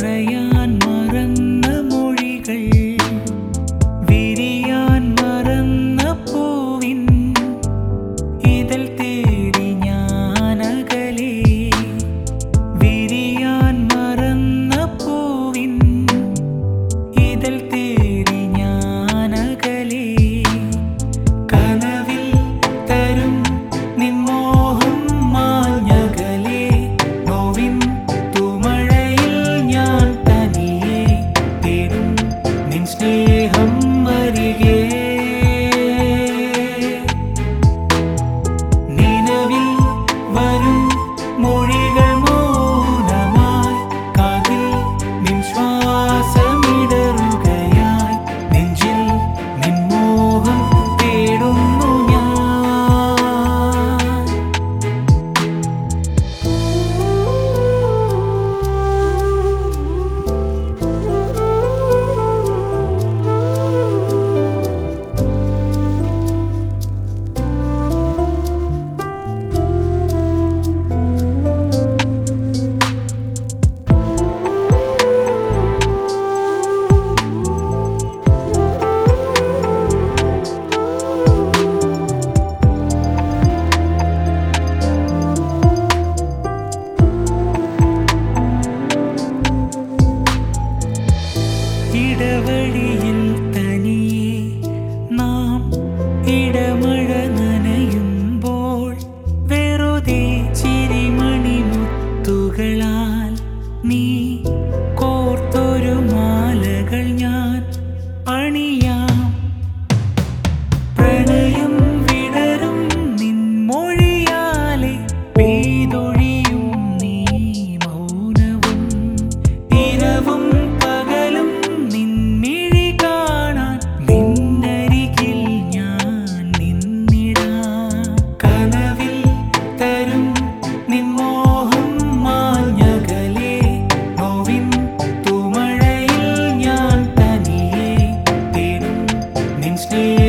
மறையா things.